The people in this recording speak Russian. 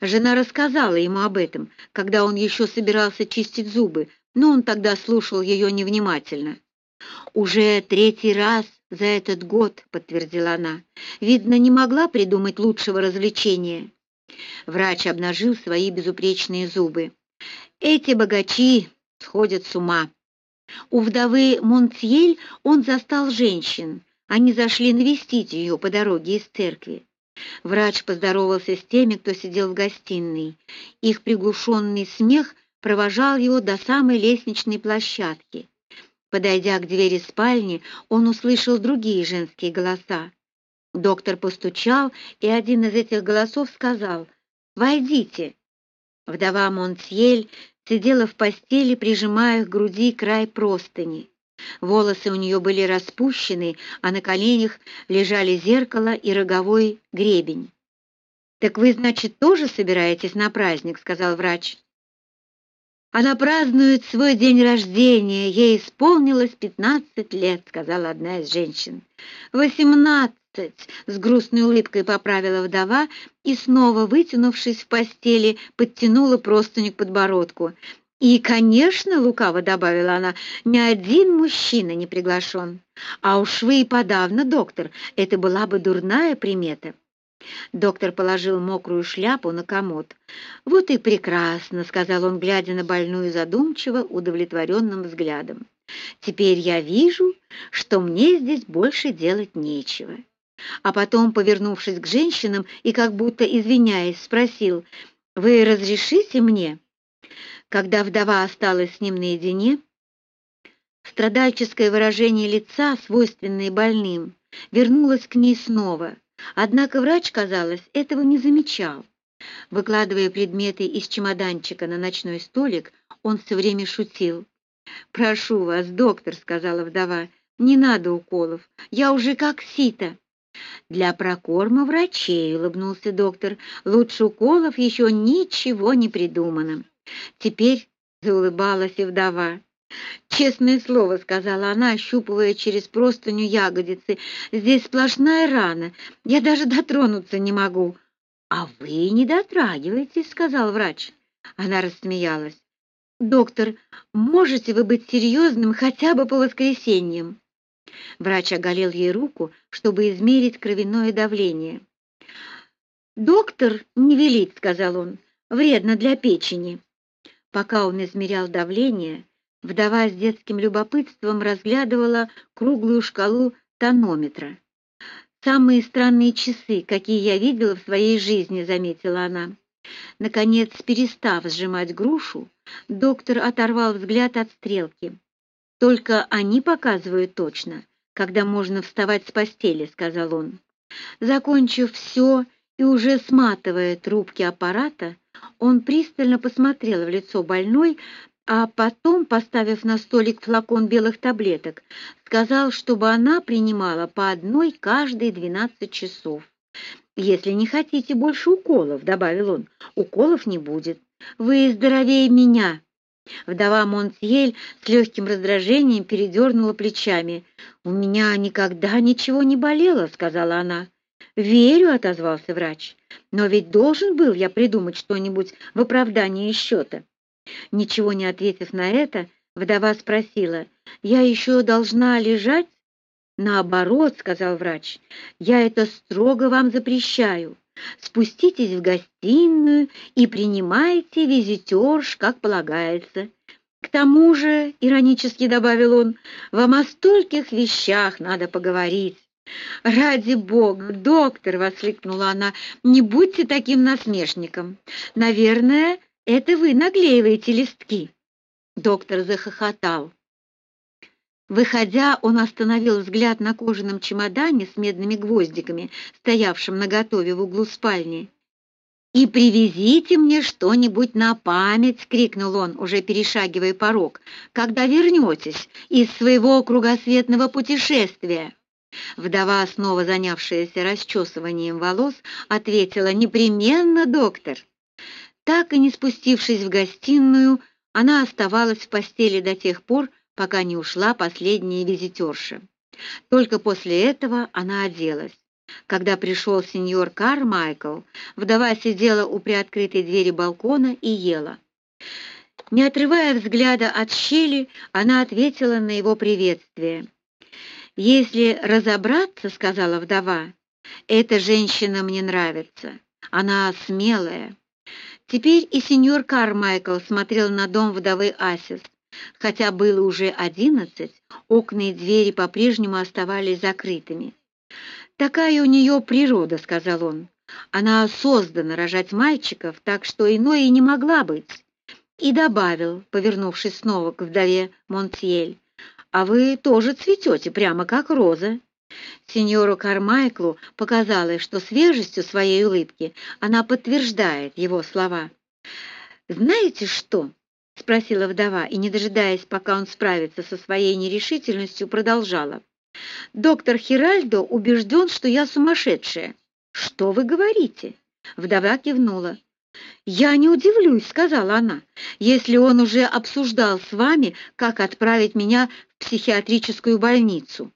Жена рассказала ему об этом, когда он еще собирался чистить зубы, но он тогда слушал ее невнимательно. «Уже третий раз за этот год», — подтвердила она. «Видно, не могла придумать лучшего развлечения». Врач обнажил свои безупречные зубы. «Эти богачи сходят с ума». У вдовы Монтьель он застал женщин. Они зашли навестить ее по дороге из церкви. Врач поздоровался с теми, кто сидел в гостиной. Их приглушенный смех провожал его до самой лестничной площадки. Подойдя к двери спальни, он услышал другие женские голоса. Доктор постучал, и один из этих голосов сказал «Войдите». Вдова Монтьель сидела в постели, прижимая к груди край простыни. Волосы у нее были распущены, а на коленях лежали зеркало и роговой гребень. «Так вы, значит, тоже собираетесь на праздник?» — сказал врач. Она празднует свой день рождения. Ей исполнилось пятнадцать лет, сказала одна из женщин. Восемнадцать, с грустной улыбкой поправила вдова и снова, вытянувшись в постели, подтянула простыню к подбородку. И, конечно, лукаво добавила она, ни один мужчина не приглашен. А уж вы и подавно, доктор, это была бы дурная примета. Доктор положил мокрую шляпу на комод. «Вот и прекрасно», — сказал он, глядя на больную задумчиво, удовлетворенным взглядом. «Теперь я вижу, что мне здесь больше делать нечего». А потом, повернувшись к женщинам и как будто извиняясь, спросил, «Вы разрешите мне?» Когда вдова осталась с ним наедине, страдальческое выражение лица, свойственное больным, вернулось к ней снова — Однако врач, казалось, этого не замечал. Выкладывая предметы из чемоданчика на ночной столик, он все время шутил. «Прошу вас, доктор», — сказала вдова, — «не надо уколов, я уже как сито». «Для прокорма врачей», — улыбнулся доктор, — «лучше уколов еще ничего не придумано». Теперь заулыбалась и вдова. «Честное слово», — сказала она, ощупывая через простыню ягодицы, — «здесь сплошная рана, я даже дотронуться не могу». «А вы не дотрагиваетесь», — сказал врач. Она рассмеялась. «Доктор, можете вы быть серьезным хотя бы по воскресеньям?» Врач оголил ей руку, чтобы измерить кровяное давление. «Доктор не велит», — сказал он, — «вредно для печени». Пока он измерял давление, Вдова с детским любопытством разглядывала круглую шкалу тонометра. «Самые странные часы, какие я видела в своей жизни», — заметила она. Наконец, перестав сжимать грушу, доктор оторвал взгляд от стрелки. «Только они показывают точно, когда можно вставать с постели», — сказал он. Закончив все и уже сматывая трубки аппарата, он пристально посмотрел в лицо больной, а потом, поставив на столик флакон белых таблеток, сказал, чтобы она принимала по одной каждые 12 часов. «Если не хотите больше уколов», — добавил он, — «уколов не будет. Вы здоровее меня». Вдова Монтьель с легким раздражением передернула плечами. «У меня никогда ничего не болело», — сказала она. «Верю», — отозвался врач. «Но ведь должен был я придумать что-нибудь в оправдании счета». Ничего не ответив на это, вдова спросила, «Я еще должна лежать?» «Наоборот», — сказал врач, — «я это строго вам запрещаю. Спуститесь в гостиную и принимайте визитерш, как полагается. К тому же, — иронически добавил он, — вам о стольких вещах надо поговорить». «Ради бога, доктор!» — воскликнула она. «Не будьте таким насмешником. Наверное, это вы наклеиваете листки. Доктор захохотал. Выходя, он остановил взгляд на кожаном чемодане с медными гвоздиками, стоявшем наготове в углу спальни. «И привезите мне что-нибудь на память!» — крикнул он, уже перешагивая порог. «Когда вернетесь из своего кругосветного путешествия!» Вдова, снова занявшаяся расчесыванием волос, ответила «Непременно, доктор!» Так и не спустившись в гостиную, она оставалась в постели до тех пор, пока не ушла последняя визитерша. Только после этого она оделась. Когда пришел сеньор Кармайкл, вдова сидела у приоткрытой двери балкона и ела. Не отрывая взгляда от щели, она ответила на его приветствие. «Если разобраться, — сказала вдова, — эта женщина мне нравится. Она смелая». Теперь и сеньор Кармайкл смотрел на дом вдовы Асис. Хотя было уже одиннадцать, окна и двери по-прежнему оставались закрытыми. «Такая у нее природа», — сказал он. «Она создана рожать мальчиков, так что иной и не могла быть». И добавил, повернувшись снова к вдове Монтьель, «А вы тоже цветете, прямо как роза». Сеньору Кармайклу показалось, что свежестью своей улыбки она подтверждает его слова. «Знаете что?» — спросила вдова, и, не дожидаясь, пока он справится со своей нерешительностью, продолжала. «Доктор Хиральдо убежден, что я сумасшедшая». «Что вы говорите?» Вдова кивнула. «Я не удивлюсь», — сказала она, «если он уже обсуждал с вами, как отправить меня психиатрическую больницу».